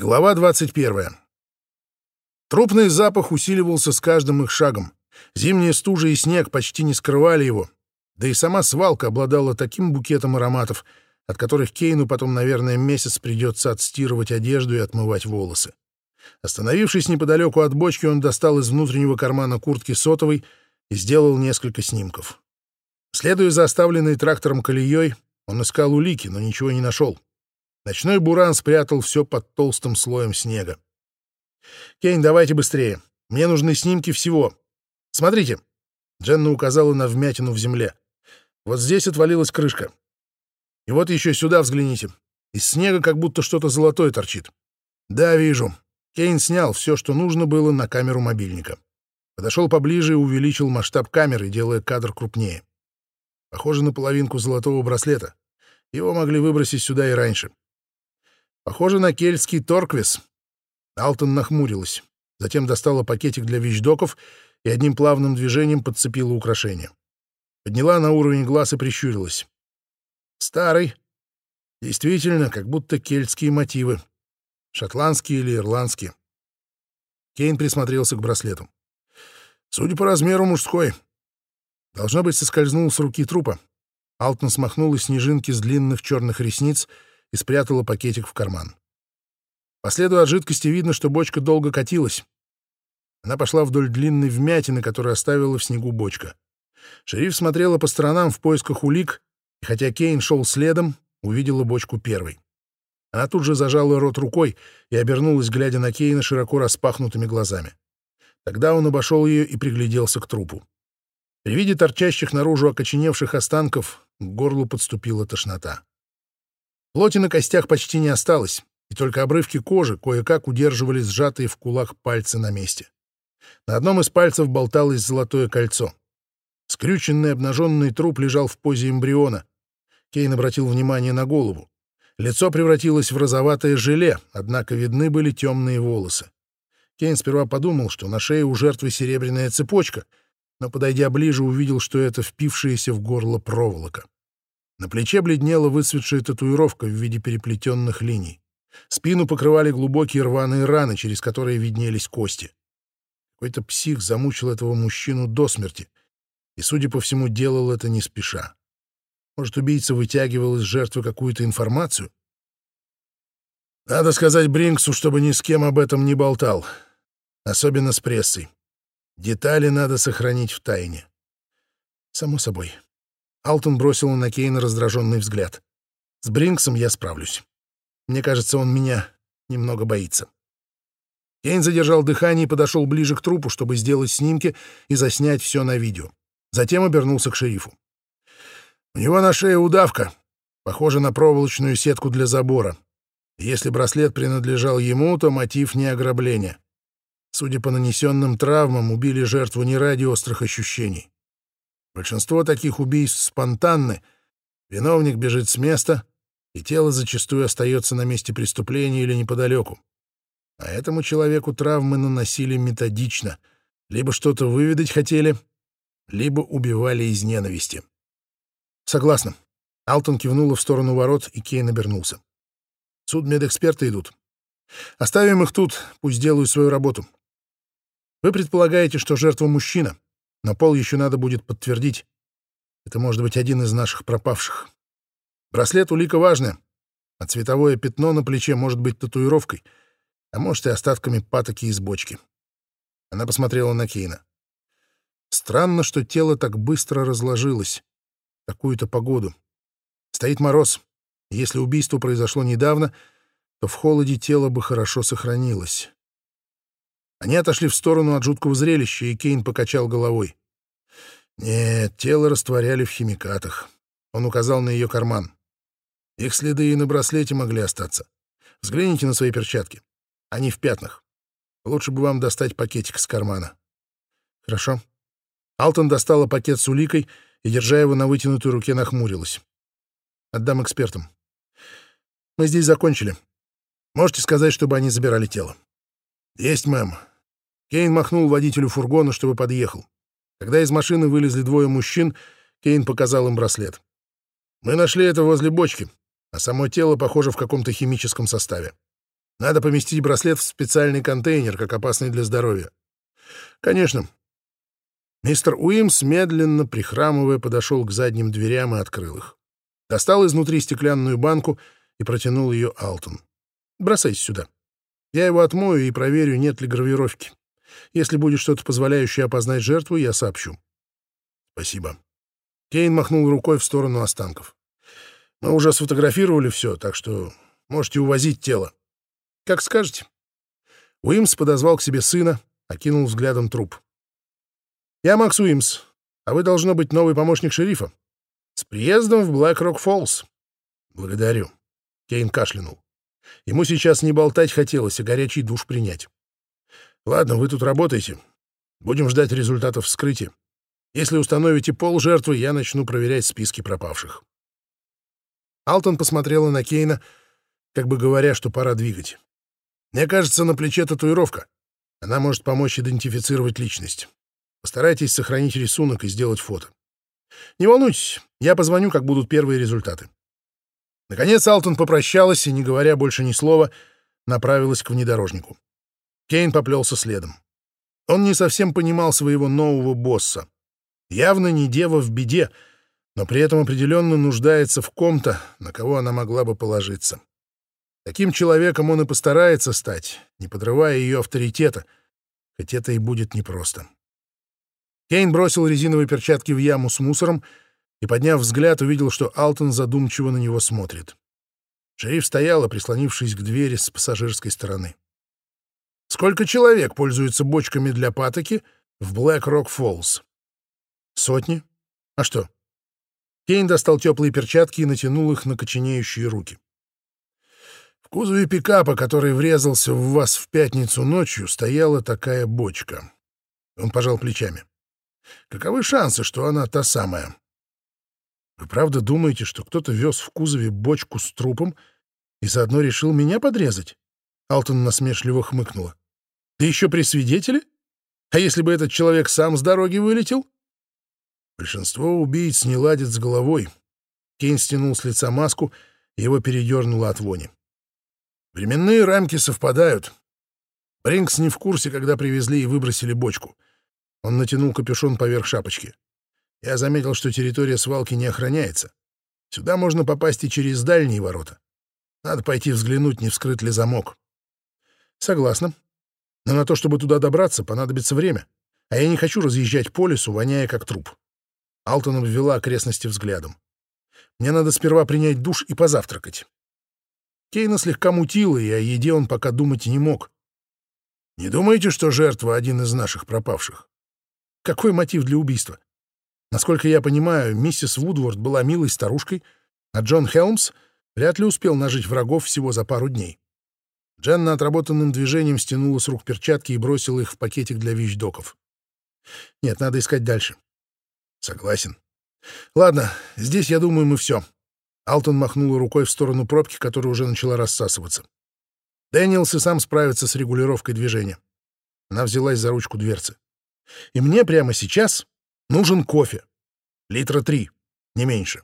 Глава 21. Трупный запах усиливался с каждым их шагом. Зимняя стужа и снег почти не скрывали его. Да и сама свалка обладала таким букетом ароматов, от которых Кейну потом, наверное, месяц придется отстирывать одежду и отмывать волосы. Остановившись неподалеку от бочки, он достал из внутреннего кармана куртки сотовой и сделал несколько снимков. Следуя за оставленной трактором колеей, он искал улики, но ничего не нашел. Ночной буран спрятал все под толстым слоем снега. «Кейн, давайте быстрее. Мне нужны снимки всего. Смотрите». Дженна указала на вмятину в земле. «Вот здесь отвалилась крышка. И вот еще сюда взгляните. Из снега как будто что-то золотое торчит. Да, вижу. Кейн снял все, что нужно было, на камеру мобильника. Подошел поближе и увеличил масштаб камеры, делая кадр крупнее. Похоже на половинку золотого браслета. Его могли выбросить сюда и раньше. Похоже на кельтский торквис. Алтон нахмурилась. Затем достала пакетик для вещдоков и одним плавным движением подцепила украшение. Подняла на уровень глаз и прищурилась. Старый. Действительно, как будто кельтские мотивы. Шотландские или ирландские. Кейн присмотрелся к браслету. Судя по размеру, мужской. Должно быть, соскользнул с руки трупа. Алтон смахнула снежинки с длинных черных ресниц — и спрятала пакетик в карман. По следу от жидкости видно, что бочка долго катилась. Она пошла вдоль длинной вмятины, которую оставила в снегу бочка. Шериф смотрела по сторонам в поисках улик, и хотя Кейн шел следом, увидела бочку первой. Она тут же зажала рот рукой и обернулась, глядя на Кейна широко распахнутыми глазами. Тогда он обошел ее и пригляделся к трупу. При виде торчащих наружу окоченевших останков к горлу подступила тошнота. Плоти на костях почти не осталось, и только обрывки кожи кое-как удерживали сжатые в кулак пальцы на месте. На одном из пальцев болталось золотое кольцо. Скрюченный обнаженный труп лежал в позе эмбриона. Кейн обратил внимание на голову. Лицо превратилось в розоватое желе, однако видны были темные волосы. Кейн сперва подумал, что на шее у жертвы серебряная цепочка, но, подойдя ближе, увидел, что это впившаяся в горло проволока. На плече бледнела выцветшая татуировка в виде переплетенных линий. Спину покрывали глубокие рваные раны, через которые виднелись кости. Какой-то псих замучил этого мужчину до смерти, и, судя по всему, делал это не спеша. Может, убийца вытягивал из жертвы какую-то информацию? Надо сказать Бринксу, чтобы ни с кем об этом не болтал, особенно с прессой. Детали надо сохранить в тайне. Само собой. Алтон бросил на Кейна раздраженный взгляд. «С Бринксом я справлюсь. Мне кажется, он меня немного боится». Кейн задержал дыхание и подошел ближе к трупу, чтобы сделать снимки и заснять все на видео. Затем обернулся к шерифу. «У него на шее удавка, похожа на проволочную сетку для забора. Если браслет принадлежал ему, то мотив не ограбление. Судя по нанесенным травмам, убили жертву не ради острых ощущений. Большинство таких убийств спонтанны. Виновник бежит с места, и тело зачастую остается на месте преступления или неподалеку. А этому человеку травмы наносили методично. Либо что-то выведать хотели, либо убивали из ненависти. Согласна. Алтон кивнула в сторону ворот, и Кейн обернулся. Судмедэксперты идут. Оставим их тут, пусть делают свою работу. Вы предполагаете, что жертва мужчина но пол еще надо будет подтвердить. Это может быть один из наших пропавших. Браслет улика важная, а цветовое пятно на плече может быть татуировкой, а может и остатками патоки из бочки. Она посмотрела на Кейна. Странно, что тело так быстро разложилось. Такую-то погоду. Стоит мороз. Если убийство произошло недавно, то в холоде тело бы хорошо сохранилось. Они отошли в сторону от жуткого зрелища, и Кейн покачал головой. Нет, тело растворяли в химикатах. Он указал на ее карман. Их следы и на браслете могли остаться. Взгляните на свои перчатки. Они в пятнах. Лучше бы вам достать пакетик с кармана. Хорошо. Алтон достала пакет с уликой и, держа его на вытянутой руке, нахмурилась. Отдам экспертам. Мы здесь закончили. Можете сказать, чтобы они забирали тело? Есть, мэм. Кейн махнул водителю фургона, чтобы подъехал. Когда из машины вылезли двое мужчин, Кейн показал им браслет. «Мы нашли это возле бочки, а само тело похоже в каком-то химическом составе. Надо поместить браслет в специальный контейнер, как опасный для здоровья. Конечно. Мистер Уимс, медленно, прихрамывая, подошел к задним дверям и открыл их. Достал изнутри стеклянную банку и протянул ее Алтон. «Бросайте сюда. Я его отмою и проверю, нет ли гравировки. Если будет что-то, позволяющее опознать жертву, я сообщу». «Спасибо». Кейн махнул рукой в сторону останков. «Мы уже сфотографировали все, так что можете увозить тело». «Как скажете». Уимс подозвал к себе сына, окинул взглядом труп. «Я Макс Уимс, а вы, должно быть, новый помощник шерифа. С приездом в Блэк-Рок-Фоллс». «Благодарю». Кейн кашлянул. Ему сейчас не болтать хотелось, а горячий душ принять. «Ладно, вы тут работаете. Будем ждать результатов вскрытия. Если установите пол жертвы, я начну проверять списки пропавших». Алтон посмотрела на Кейна, как бы говоря, что пора двигать. «Мне кажется, на плече татуировка. Она может помочь идентифицировать личность. Постарайтесь сохранить рисунок и сделать фото. Не волнуйтесь, я позвоню, как будут первые результаты». Наконец Алтон попрощалась и, не говоря больше ни слова, направилась к внедорожнику. Кейн поплелся следом. Он не совсем понимал своего нового босса. Явно не дева в беде, но при этом определенно нуждается в ком-то, на кого она могла бы положиться. Таким человеком он и постарается стать, не подрывая ее авторитета, хоть это и будет непросто. Кейн бросил резиновые перчатки в яму с мусором и, подняв взгляд, увидел, что Алтон задумчиво на него смотрит. Шериф стояла, прислонившись к двери с пассажирской стороны. «Сколько человек пользуются бочками для патоки в Блэк-Рок-Фоллс?» «Сотни? А что?» Кейн достал теплые перчатки и натянул их на коченеющие руки. В кузове пикапа, который врезался в вас в пятницу ночью, стояла такая бочка. Он пожал плечами. Каковы шансы, что она та самая? Вы правда думаете, что кто-то вез в кузове бочку с трупом и заодно решил меня подрезать? Алтон насмешливо хмыкнула. Да еще при свидетеле? А если бы этот человек сам с дороги вылетел? Большинство убийц не ладит с головой. Кейн стянул с лица маску, его передернуло от вони. Временные рамки совпадают. Бринкс не в курсе, когда привезли и выбросили бочку. Он натянул капюшон поверх шапочки. Я заметил, что территория свалки не охраняется. Сюда можно попасть и через дальние ворота. Надо пойти взглянуть, не вскрыт ли замок. Согласна. Но на то, чтобы туда добраться, понадобится время. А я не хочу разъезжать по лесу, воняя как труп. Алтон обвела окрестности взглядом. Мне надо сперва принять душ и позавтракать. Кейна слегка мутила, и о еде он пока думать не мог. Не думаете, что жертва — один из наших пропавших? Какой мотив для убийства? Насколько я понимаю, миссис Вудворд была милой старушкой, а Джон Хелмс вряд ли успел нажить врагов всего за пару дней. Дженна отработанным движением стянула с рук перчатки и бросила их в пакетик для вещдоков. Нет, надо искать дальше. Согласен. Ладно, здесь, я думаю, мы все. Алтон махнул рукой в сторону пробки, которая уже начала рассасываться. Дэниелс и сам справится с регулировкой движения. Она взялась за ручку дверцы. И мне прямо сейчас Нужен кофе. Литра три, не меньше.